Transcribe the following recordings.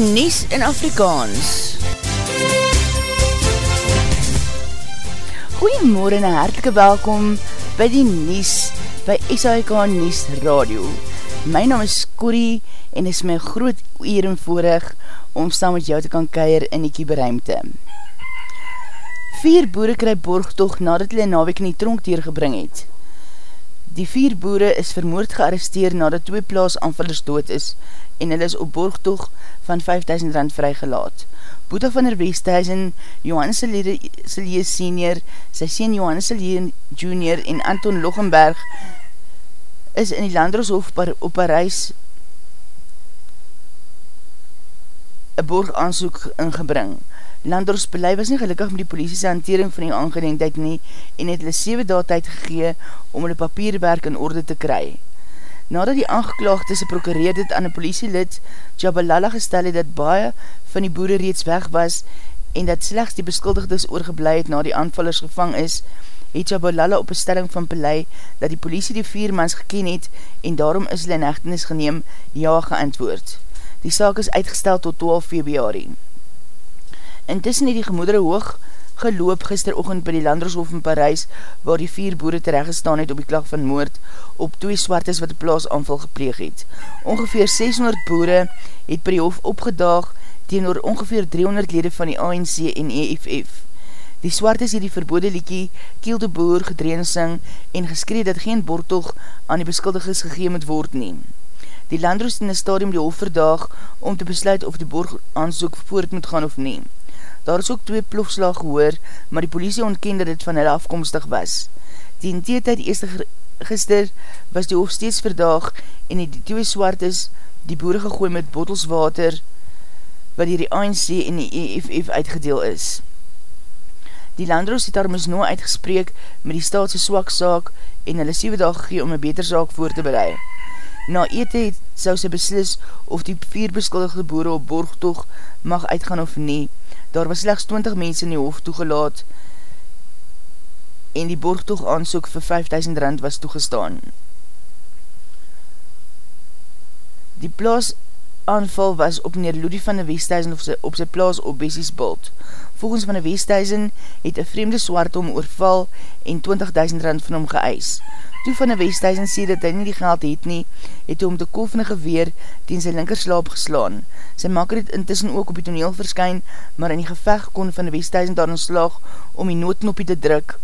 die Nies in Afrikaans. Goeiemorgen en hartelike welkom by die Nies by SAIK Nies Radio. My naam is Corrie en is my groot eer en voorig om saam met jou te kan keir in die kieberuimte. Vier boere kry borgtocht nadat hulle nawek in die tronk teergebring het. Die vier boere is vermoord gearresteer nadat twee plaas aanvullers dood is en hulle is op borgtoog van 5000 rand vrygelaat. Boeta van der Westhuizen, Johannes Selye senior, sy sien Johannes Selye junior en Anton Lochenberg is in die Landroshof op Parijs een borg aansoek ingebring. Landers belei was nie gelukkig met die politie hantering van die aangedenkheid nie en het hulle 7 daad tyd gegee om hulle papierwerk in orde te kry. Nadat die aangeklaagde se prokureer dit aan die politielid Jabalala gestel het dat baie van die boere reeds weg was en dat slechts die beskuldigdes oorgeblij het na die aanvallers gevang is, het Jabalala op een stelling van belei dat die politie die vier mans geken het en daarom is hulle in echtenis geneem ja geantwoord. Die saak is uitgestel tot 12 februari. Intussen het die gemoedere hoog geloop gisterochtend by die Landershof in Parijs, waar die vier boere terechtgestaan het op die klag van moord op twee swartes wat die plaas aanval gepleeg het. Ongeveer 600 boere het by die hof opgedaag teenoor ongeveer 300 lede van die ANC en EFF. Die swartes het die verbode liekie Kiel de Boer gedreensing en geskreed dat geen bortog aan die beskuldiges gegeen moet word neem. Die landroos in die stadium die hof verdaag om te besluit of die borg aanzoek voort moet gaan of neem. Daar is ook twee plofslag gehoor, maar die politie ontken dat dit van hulle afkomstig was. Die in die tijd eerste gister was die hoofd steeds verdaag en die twee swart is die boere gegooi met bottels water wat hier die ANC en die EFF uitgedeel is. Die landroos het daar mis nou uitgespreek met die staatse swak saak en hulle 7 dag gegee om een beter saak voor te bereid. Na ete het sou sy beslis of die vier beskuldigde boere op borgtoog mag uitgaan of nie. Daar was slechts 20 mense in die hoofd toegelaat en die borgtoog aansoek vir 5000 rand was toegestaan. Die plaas aanval was op meneer Ludie van die Westhuizen op sy, op sy plaas op Bessiesbult. Volgens van die Westhuizen het een vreemde swart om oorval en 20.000 rand van hom geëis. Toe van die Westhuizen sê dat hy nie die geld het nie, het hy om te kof in geweer teen sy linkerslaap geslaan. Sy makker het intussen ook op die toneel verskyn, maar in die geveg kon van die Westhuizen daar slag om die noodknopie te druk.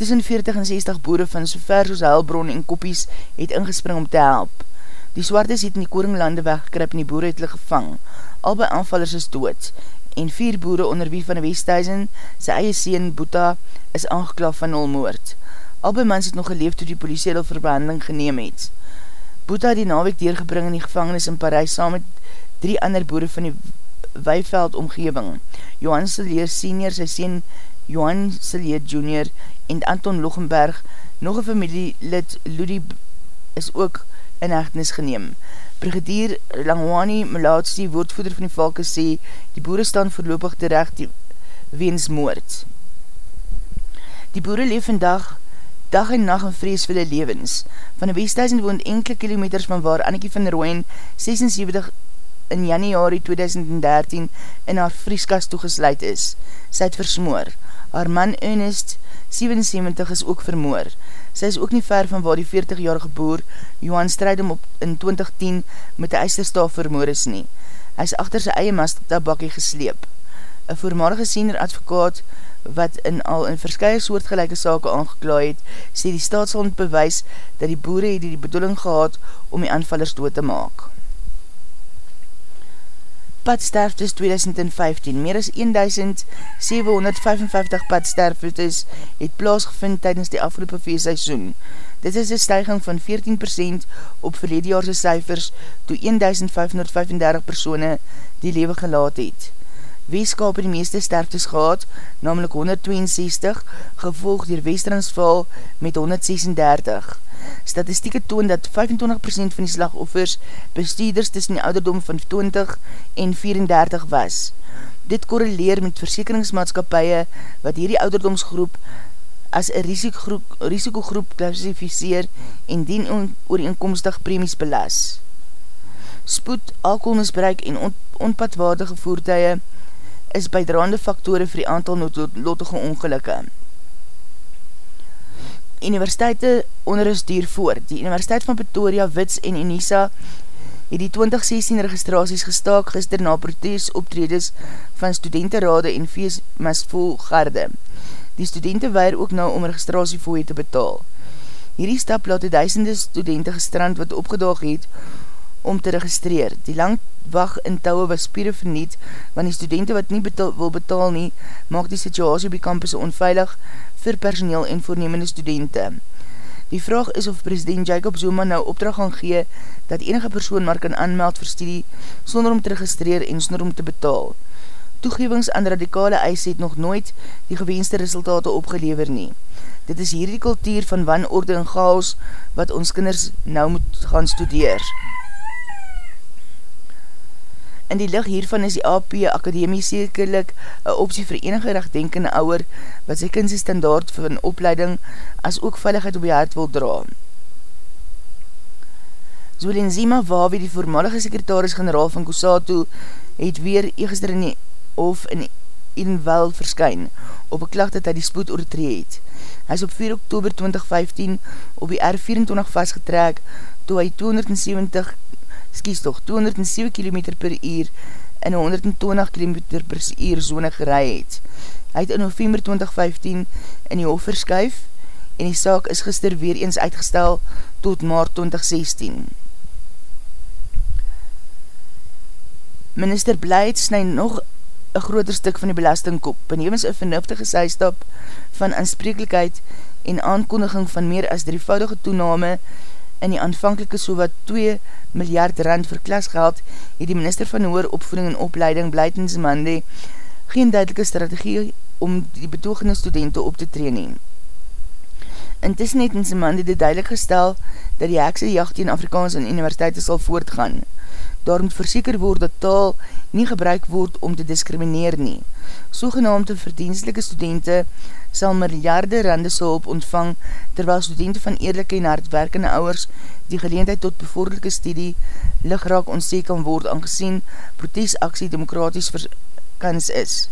Tussen 40 en 60 boere van so ver soos Heilbron en Koppies het ingespring om te help. Die swartes het in die koringlande weggekryp en die boere het hulle gevang. Albei aanvallers is dood en vier boere onder wie van die Westhuizen, sy eie seen Boeta, is aangeklaaf van nulmoord. Albei mans het nog geleef toe die politie hulle verbehanding geneem het. Boeta het die nawek deurgebring in die gevangenis in Parijs saam met drie ander boere van die Weiveld omgeving. Johan Silier senior, sy sien Johan Silier junior en Anton Lochenberg, nog een familielid Ludi is ook in hechtenis geneem. Brigadier Langwani Malaatsi, woordvoeder van die valke, sê die boere staan voorlopig terecht die weens moord. Die boere leef vandag dag en nacht in vrees vir die levens. Van die Westhuizen woont enkele kilometers van waar Annekie van Rooien 76 in januari 2013 in haar vrieskas toegesluit is. Sy het versmoor. Haar man Ernest, 77, is ook vermoor. Sy is ook nie ver van waar die 40-jarige boer Johan Strijdom op in 2010 met die eisterstaaf vermoor is nie. Hy is achter sy eie mast tabakkie gesleep. Een voormalige senior advokaat wat in al in verskye soortgelijke sake aangeklaai het, sê die staat sal bewys dat die boere het die bedoeling gehad om die aanvallers dood te maak. Padsterftes 2015 Meer as 1755 padsterftes het plaasgevind tydens die afgelopen feestseisoen. Dit is een stijging van 14% op verledejaarse cijfers toe 1535 persone die lewe gelaat het. Weeskap die meeste sterftes gehad, namelijk 162, gevolg dier Westransval met 136. Statistieke toon dat 25% van die slagoffers bestuurders tussen die ouderdom van 20 en 34 was. Dit korreleer met versekeringsmaatskapie wat hierdie ouderdomsgroep as een risikogroep, risikogroep klassificeer en dien oor die inkomstig premies belas. spoed, alkoholmisbruik en on onpadwaardige voertuie is bijdraande faktore vir die aantal noodlottige ongelukke. Universiteite onderus duur voor. Die Universiteit van Pretoria, Wits en Unisa het die 2016 registraties gestaak gister na protes optredes van studentenrade en feestmes vol garde. Die studenten weir ook nou om registrasiefooie te betaal. Hierdie stap laat die duisende studenten gestrand wat opgedaag het om te registreer. Die lang wacht in touwe was spieren verniet, want die studenten wat nie betaal, wil betaal nie, maak die situasie op die campus onveilig vir personeel en voornemende studenten. Die vraag is of president Jacob Zuma nou opdracht gaan gee dat enige persoon maar kan aanmeld vir studie sonder om te registreer en sonder om te betaal. Toegewings aan radikale eis het nog nooit die gewenste resultate opgelever nie. Dit is hierdie kultuur van wanorde en chaos wat ons kinders nou moet gaan studeer. In die licht hiervan is die AP Akademie sekerlik een optie vir enige rechtdenkende ouwer wat sy kindse standaard van opleiding as ook veiligheid op die hart wil dra. Zolen Zima Wawi, die voormalige sekretaris-generaal van Kusatu, het weer eegester in die hof in Edenwel verskyn op een klacht dat hy die spoed oortree het. Hy is op 4 oktober 2015 op die R24 vastgetrek toe hy 270 skies toch 207 km per uur in 120 km per uur zone gerei het. Hy het in november 2015 in die hof verskuif en die saak is gister weer eens uitgestel tot maart 2016. Minister Blyheid snij nog een groter stuk van die belastingkop, benevens een vernuftige systap van aansprekelijkheid en aankondiging van meer as drievoudige toename in die aanvankelike so wat 2 miljard rand vir klasgeld het die minister van Hoor Opvoeding en Opleiding Blyten Zemande geen duidelike strategie om die betoogende studenten op te training. Intussen het in Zemande dit duidelik gestel dat die hekse jacht in Afrikaans en universiteite sal voortgaan. Daar moet verseker word dat taal nie gebruik word om te discrimineer nie. Sogenaamde verdienstelike studenten sal miljarde rande hulp ontvang, terwyl studenten van eerlijke en hardwerkende ouwers die geleendheid tot bevorderlijke studie ligraak ontsee kan word, aangezien protesaksie demokraties verkans is.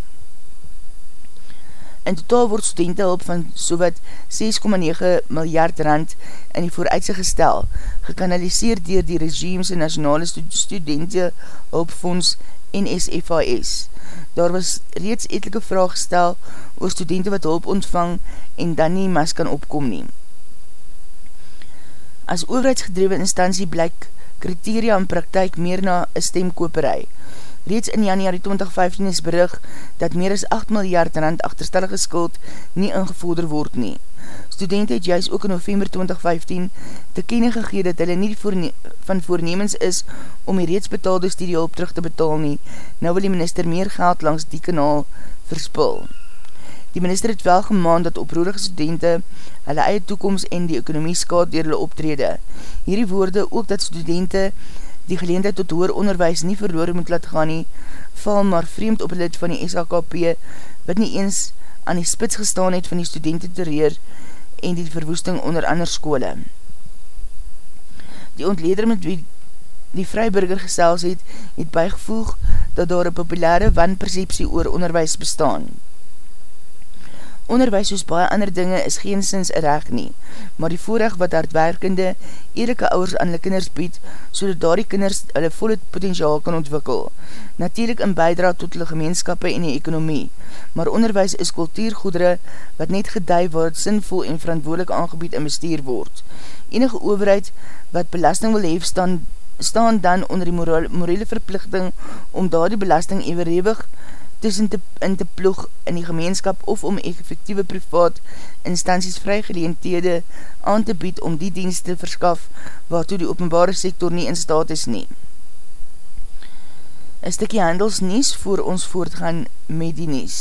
In totaal word studentenhulp van sowat 6,9 miljard rand in die vooruitse gestel, gekanaliseerd dier die regimes en nationale studentenhulpfonds NSFAS. Daar was reeds etelike vraag gestel oor studenten wat hulp ontvang en dan nie mas kan opkom neem. As overheidsgedrewe instantie blyk kriteria en praktijk meer na een stemkoperij. Reeds in januari 2015 is berig dat meer as 8 miljard rand achterstellige skuld nie ingevorder word nie. Studenten het juist ook in november 2015 te kenne gegeen dat hulle nie voorne van voornemens is om die reeds betaalde studiehulp terug te betaal nie. Nou wil die minister meer geld langs die kanaal verspul. Die minister het wel gemaan dat oproerige studenten hulle eie toekomst en die ekonomie skaad door hulle optrede. Hierdie woorde ook dat studenten die geleendheid tot hoer onderwijs nie verloor moet laat gaan nie, val maar vreemd op lid van die SHKP, wat nie eens aan die spits gestaan het van die studenten terreur en die verwoesting onder ander skole. Die ontleder met wie die vryburger gesels het, het bijgevoeg dat daar een populaire wanperceptie oor onderwijs bestaan. Onderwijs soos baie ander dinge is geen sins reg nie, maar die voorrecht wat hardwerkende, eerlijke ouders aan hulle kinders bied, so dat daar die kinders hulle volle potentiaal kan ontwikkel. Natuurlijk in bijdra tot hulle gemeenskappe en die ekonomie, maar onderwijs is kultuurgoedere wat net gedei word, sinvol en verantwoordelik aangebied en bestuur word. Enige overheid wat belasting wil hef, staan, staan dan onder die morele verplichting om daar die belasting evenrewig tussen te, in te ploeg in die gemeenskap of om effectieve privaat instanties vrygeleenthede aan te bied om die dienst te verskaf waartoe die openbare sektor nie in staat is nie. Een stikkie handels nies voor ons voortgaan met die nies.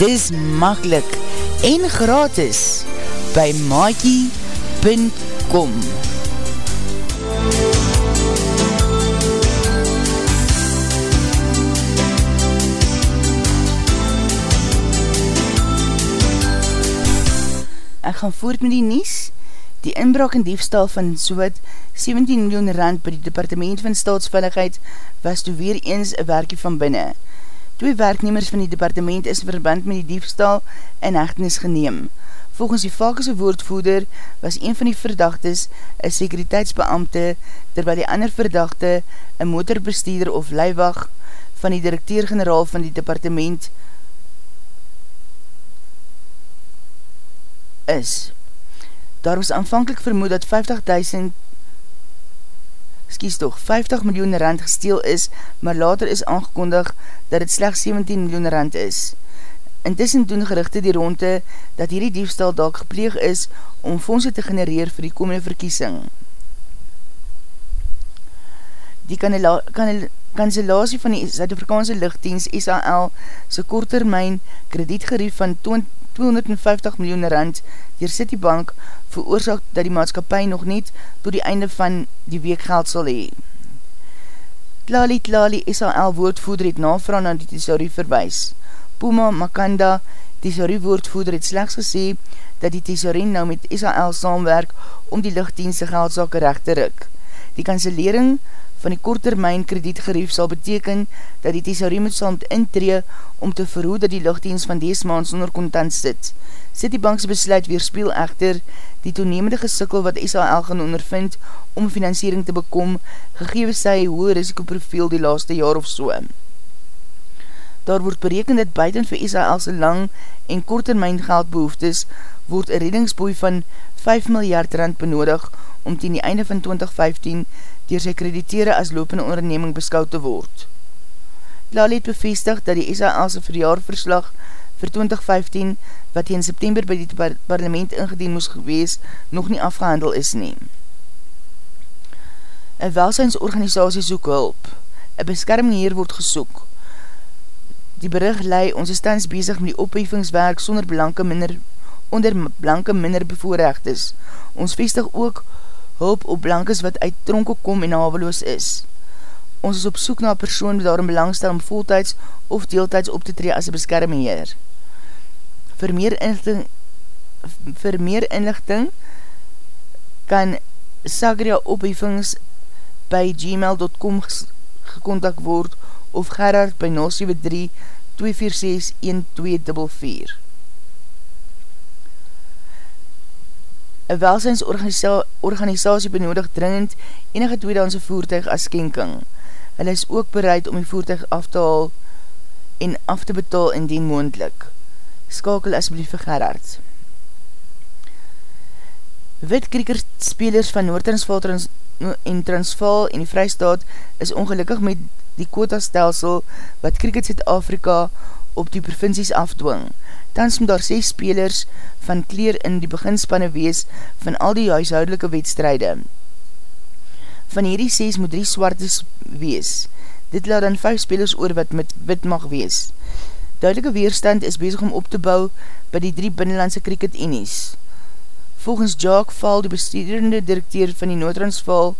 Dis makkelijk en gratis by maakie.com Ek gaan voort met die nies. Die inbraak en diefstal van soot 17 miljoen rand by die departement van staatsveiligheid was toe weer eens een werkie van binnen. Twee werknemers van die departement is verband met die diefstal en hechtenis geneem. Volgens die valkese woordvoeder was een van die verdachtes een sekuriteitsbeamte, terwyl die ander verdachte een motorbestuurder of leiwag van die directeur-generaal van die departement is. Daar was aanvankelijk vermoed dat 50.000 skies toch, 50 miljoen rand gesteel is, maar later is aangekondig dat het slechts 17 miljoen rand is. Intussen doen gerichte die ronde dat hierdie diefstal dalk gepleeg is om fondse te genereer vir die komende verkiesing. Die kanselatie van die Zuid-Afrikaanse lichtdienst SAL sy korttermijn kredietgerief van 250 miljoen rand dier Citibank veroorzaak dat die maatskapie nog niet tot die einde van die week geld sal hee. Tlali Tlali SAL woordvoeder het navra na die thesaurie verwijs. Puma Makanda, thesaurie woordvoeder het slechts gesê dat die thesaurie nou met SAL saamwerk om die lichtdienste geldzake recht te ruk. Die kanselering van die korttermijn kredietgerief sal beteken dat die thesaurie moet saam intree om te verhoed dat die luchtdienst van dees maand sonder kontant sit. Citibankse besluit weerspeel echter die toenemende gesikkel wat SAL gaan ondervind om financiering te bekom, gegewe sy hoë risikoprofiel die laaste jaar of so. Daar word bereken dat buiten vir SAL'se lang en korttermijn geldbehoeftes word een reddingsboei van 5 miljard rand benodig ten die einde van 2015 dier sy kreditere as lopende onderneming beskou te word. Lali het bevestig dat die SAL'se verjaarverslag vir 2015, wat in September by die parlement ingedien moes gewees, nog nie afgehandel is nie. Een welsynsorganisatie soek hulp. Een beskerming hier word gesoek. Die bericht lei, ons is tans bezig met die opheffingswerk sonder blanke minder, onder blanke minder bevoorrecht is. Ons vestig ook hulp op blankes wat uit tronke kom en haveloos is. Ons is op soek na persoon wat daarom belangstel om voltijds of deeltijds op te tree as een beskermheer. Vir meer inlichting, vir meer inlichting kan Sagria opheffings by gmail.com gekontak word of Gerard by 073 246 1244. Een welsynsorganisatie benodig dringend enige tweedanse voertuig as skenking. Hulle is ook bereid om die voertuig af te haal en af te betaal indien moendlik. Skakel asblief vir Gerard. Witkrieker spelers van Noord-Transvaal trans en Transvaal en die Vrystaat is ongelukkig met die quotastelsel wat Kriket Zuid-Afrika op die provincies afdwing. Tans moet daar 6 spelers van kleer in die beginspanne wees van al die huishoudelike wedstrijde. Van hierdie 6 moet 3 swartes wees. Dit laat dan 5 spelers oor wat met wit mag wees. Duidelike weerstand is bezig om op te bou by die drie binnenlandse cricket enies. Volgens Jack Val, die bestuurende directeur van die Noordransval,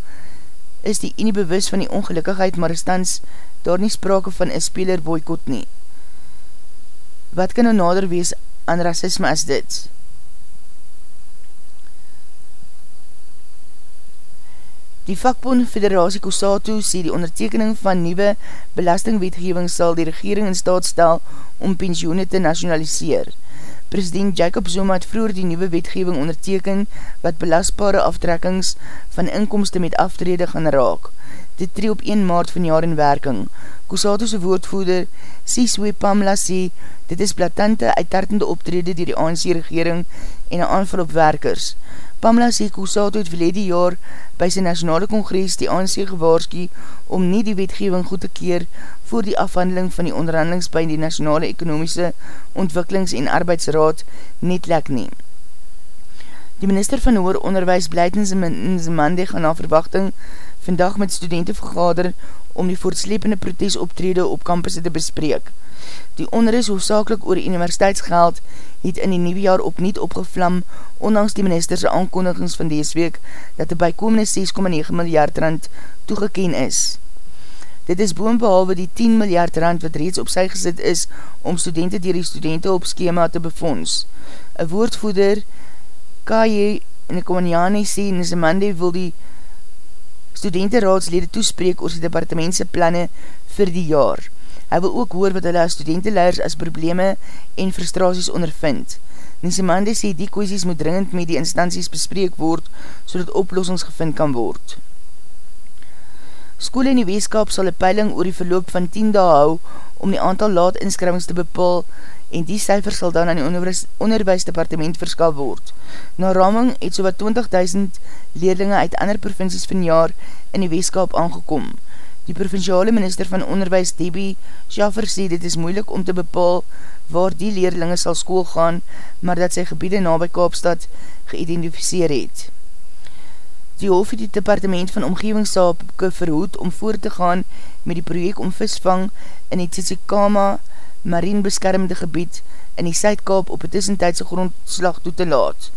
is die enie bewus van die ongelukkigheid, maar is tans daar nie sprake van een speler boykot nie. Wat kan nou nader wees aan racisme as dit? Die vakbond Federatie Kosato sê die ondertekening van nieuwe belastingwetgeving sal die regering in staat stel om pensioene te nationaliseer. President Jacob Zuma het vroeger die nieuwe wetgeving onderteken wat belastbare aftrekkings van inkomste met aftrede gaan raak. Dit tree op 1 maart van jaar in werking. Kusato's woordvoerder Siswe Pamela sê, dit is blatante uittartende optrede dier die ANC regering en een aanval op werkers. Pamela sê Kusato het verlede jaar by sy nationale congres die ANC gewaarski om nie die wetgeving goed te keer voor die afhandeling van die onderhandelings by die nationale ekonomiese ontwikkelings- en arbeidsraad net lek neem. Die minister van Hoor Onderwijs Blijtens in Zimande gaan na verwachting vandag met studenten vergader om die voortslepende protesoptrede op campus te bespreek. Die onderis hoofdzakelik oor universiteitsgeld het in die nieuwe jaar opnieuw opgevlam, ondanks die ministerse aankondigings van deze week, dat die bijkomende 6,9 miljard rand toegeken is. Dit is boon behalwe die 10 miljard rand wat reeds op sy gesit is om studenten dier die studenten op schema te befonds. Een woordvoeder, K.J. Nekomaniani sê, Nizamande wil die studentenraadslede toespreek oor sy departementse planne vir die jaar. Hy wil ook hoor wat hulle as studentenleiders as probleme en frustraties ondervind. Nisemande sê die kwesties moet dringend met die instanties bespreek word, so dat oplossings gevind kan word. Skool in die weeskap sal een peiling oor die verloop van 10 dae hou om die aantal laat inskrywings te bepaal en die cijfer sal dan aan die onderwijs, onderwijsdepartement verskal word. Na raming het so wat 20.000 leerlinge uit ander provincies van jaar in die weeskap aangekom. Die provinciale minister van onderwijs Debbie Schaffer sê dit is moeilik om te bepaal waar die leerlinge sal school gaan, maar dat sy gebiede na by Kaapstad geïdentificeer het. Die hoofd het die departement van omgevingssaapke verhoed om voor te gaan met die project om visvang in die Tsitsikama marine beskermde gebied in die Suidkaap op het tussentijdse grondslag toe te laat.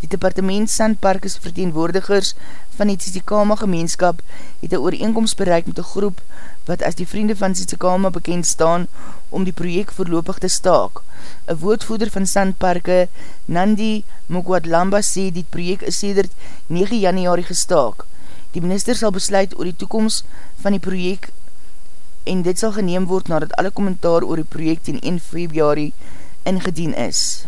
Die departement Sandparkes verteenwoordigers van die Tsitsikama gemeenskap het een ooreenkomst bereik met die groep wat as die vriende van Tsitsikama bekend staan om die project voorlopig te staak. Een woordvoeder van Sandparke, Nandi Mokwadlamba, sê die project is sedert 9 januari gestaak. Die minister sal besluit oor die toekomst van die project en dit sal geneem word nadat alle kommentaar oor die project in 1 februari ingedien is.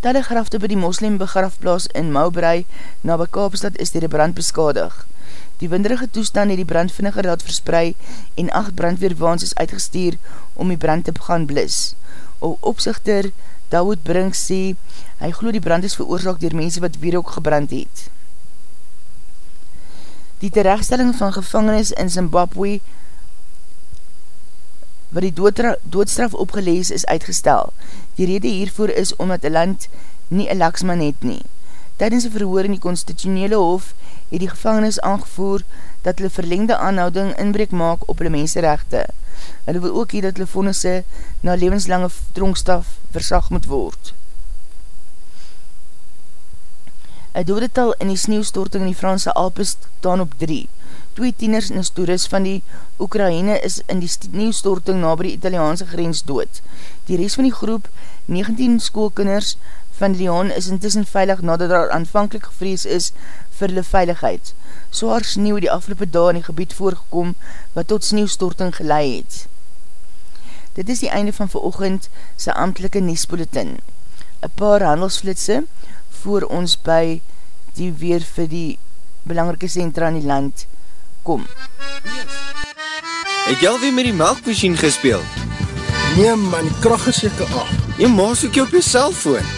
Telegrafte by die moslim begrafplaas in Maubrei na by Kaapstad is dier die brand beskadig. Die winderige toestand het die brand vinniger laat versprei en acht brandweerwaans is uitgestuur om die brand te gaan blis. O opzichter Dawood Brink sê, hy glo die brand is veroorzaak dier mense wat weer ook gebrand het. Die terechtstelling van gevangenis in Zimbabwe wat die doodstraf opgelees is uitgestel. Die rede hiervoor is omdat die land nie een laksman het nie. Tijdens die verhoor in die constitutionele hof het die gevangenis aangevoer dat hulle verlengde aanhouding inbreek maak op hulle menserechte. Hulle wil ook hier dat hulle vonnisse na levenslange dronkstaf versag moet word. Een dodetal in die sneeuwstorting in die Franse Alpes staan op 3. Twee tieners en stoeris van die Oekraïne is in die nieuwstorting na by die Italiaanse grens dood. Die rest van die groep, 19 schoolkinders van Lyon, is intussen veilig nadat daar aanvankelijk gevrees is vir hulle veiligheid. Zwaar sneeuw die afgelopen dag in die gebied voorgekom wat tot sneeuwstorting gelei het. Dit is die einde van verochend sy amtelike Niesbulletin. Een paar handelsflitse voor ons by die weer vir die belangrike centra in die land kom. Het jy alweer met die melkmachine gespeeld? Nee man, die kracht is jyke af. Jy maas ook jy op jy cellfoon.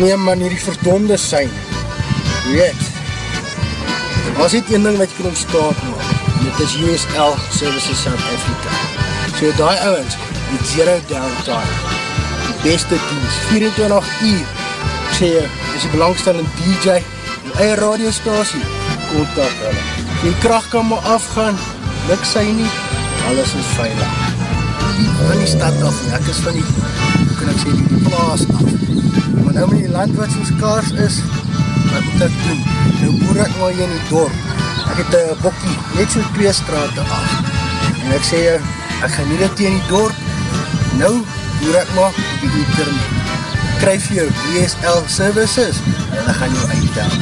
Nee man, hier die verdonde sein. Weet, was dit een ding wat jy kan ontstaan maak, dit is USL Services South Africa. So die ouwens, die zero downtime, beste dienst, 24 uur, ek sê jy, is die belangstellende DJ, die eie radiostasie, kontak hulle. die kracht kan maar afgaan, luk sy nie, alles is veilig. Van die stad af, ek is van die, hoe kan ek sê, die plaas af. Maar nou met die land wat soos kaars is, wat moet ek doen? Nou boer ek maar hier in die dorp. Ek het een bokkie, net so twee straten af. En ek sê, ek gaan nie dit hier in die dorp. Nou boer ek maar op die internet. Kryf jou DSL services en dan gaan jou uitdaan.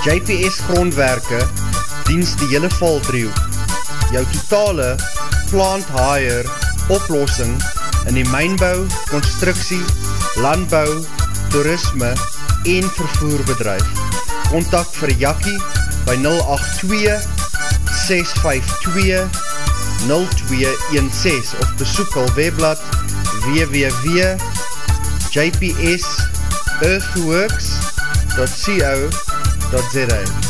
JPS grondwerke diens die hele valdriehoek. Jou totale plant hire oplossing in die mijnbouw, constructie, landbouw, toerisme en vervoerbedrijf. Contact vir Jakkie by 082 652 0216 of besoek al webblad www.jpsearthworks.co.za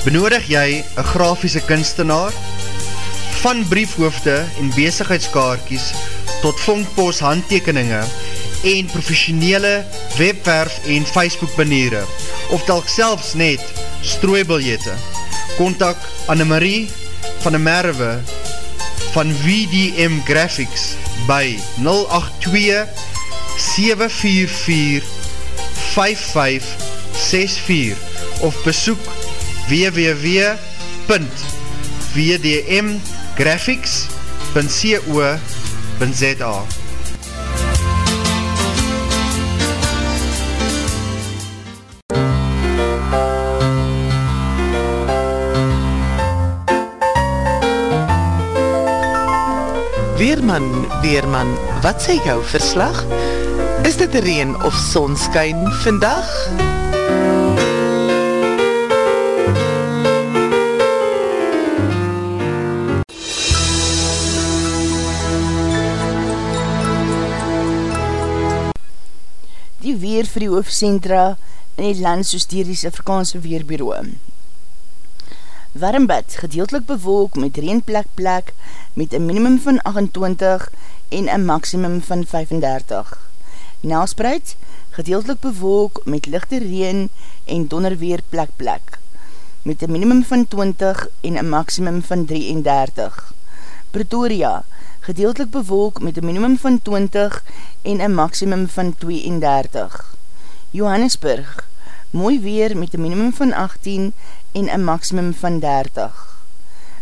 Benodig jy een grafiese kunstenaar? Van briefhoofde en bezigheidskaartjes tot vondpost handtekeninge en professionele webwerf en Facebook baniere of telk selfs net strooibiljette. Contact Annemarie van der Merwe van VDM Graphics by 082 744 5564 of besoek www.vdmgraphics.co.za Weerman, Weerman, wat sê jou verslag? Is dit reen of sonskyn vandag? Weer vir die hoofdcentra in die land soos dier die Afrikaanse Weerbureau. Warmbad, gedeeltelik bewolk met reenplek plek met een minimum van 28 en een maximum van 35. Nelspreid, gedeeltelik bewolk met lichte reen en donderweer plek plek met een minimum van 20 en een maximum van 33. Pretoria, gedeeltelik bewolk met een minimum van 20 en een maximum van 32. Johannesburg, mooi weer met een minimum van 18 en een maximum van 30.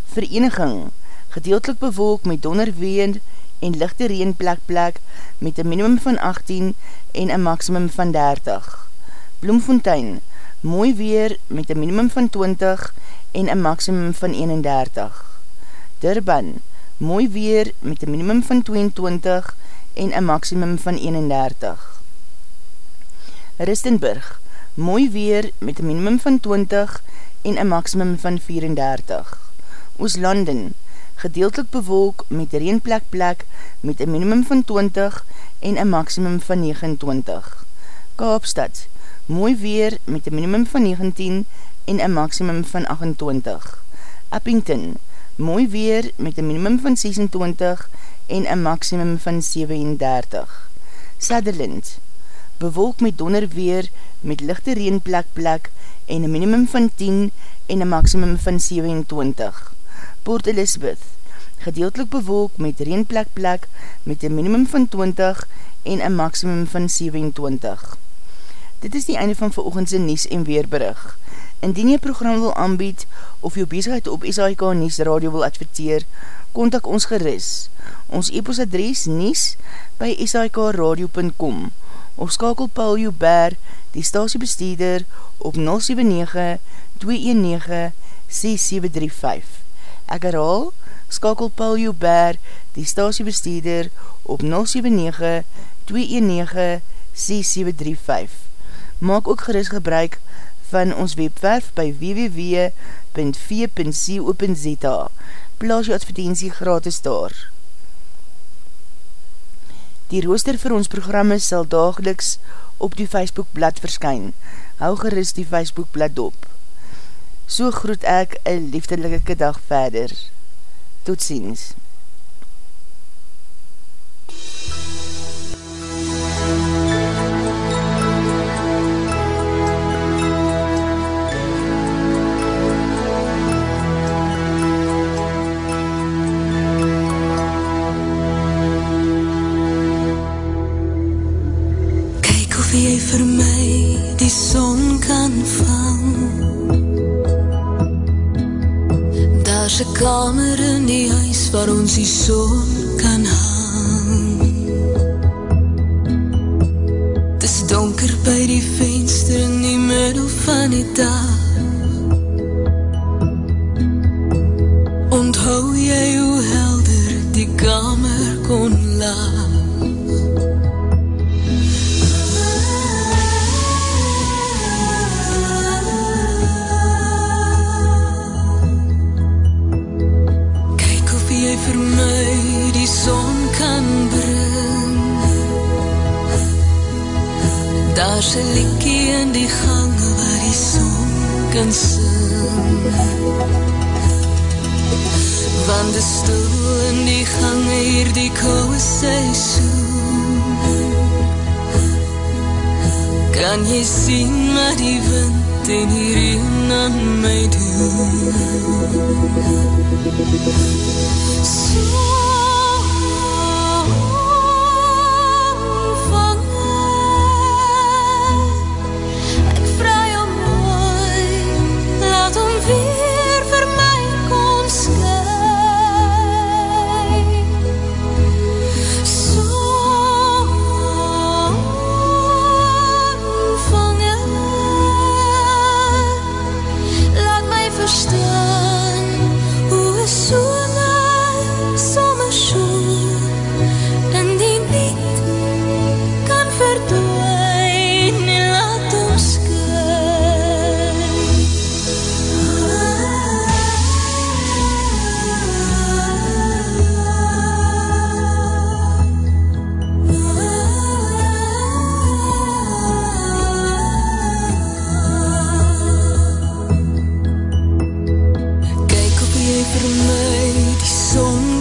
Vereniging, gedeeltelik bewolk met donderween en lichte reenplek plek met een minimum van 18 en een maximum van 30. Bloemfontein, mooi weer met een minimum van 20 en een maximum van 31. Durban, mooi weer met een minimum van 22 en een maximum van 31. Ristenburg, mooi weer met een minimum van 20 en een maximum van 34. Ooslanden, gedeeltelik bewolk met een reenplek plek met een minimum van 20 en een maximum van 29. Kaapstad, mooi weer met een minimum van 19 en een maximum van 28. Uppington, mooi weer met een minimum van 26 en een maximum van 37. Sutherland, bewolk met donderweer met lichte reenplek plek en een minimum van 10 en een maximum van 27. Port Elizabeth, gedeeltelik bewolk met reenplek plek met een minimum van 20 en een maximum van 27. Dit is die einde van veroogendse Nies en Weerberig. Indien jy program wil aanbied of jou bezigheid op SAIK Nies Radio wil adverteer, kontak ons geris. Ons e-postadres nies by sikradio.com of skakel Paul Joubert, die stasiebestuurder, op 079-219-6735. Ek herhaal, skakel Paul Joubert, die stasiebestuurder, op 079-219-6735. Maak ook gerust gebruik van ons webwerf by www.v.co.za. Plaas jou advertentie gratis daar. Die rooster vir ons programme sal dageliks op die Facebookblad verskyn. Hou gerust die Facebookblad op. So groet ek een liefdelike dag verder. Tot ziens. Vir my die son kan vang. Daar's 'n kamer in die huis waar ons die son kan hang. Dis donker by die venster in die middel van die dag So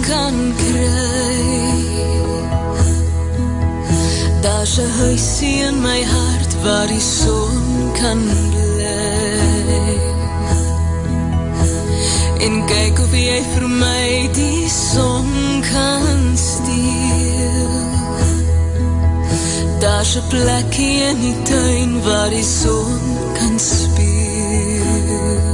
kan kry. Daar's 'n huisie in my hart waar die son kan bly. En kyk of jy vir my die son kan steel. Daar's 'n plekkie in die tuin waar die son kan speel.